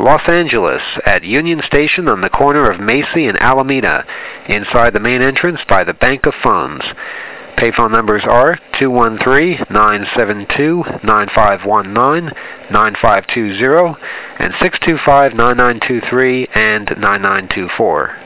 Los Angeles at Union Station on the corner of Macy and Alameda, inside the main entrance by the Bank of Funds. Payphone numbers are 213-972-9519, 9520, and 625-9923 and 9924.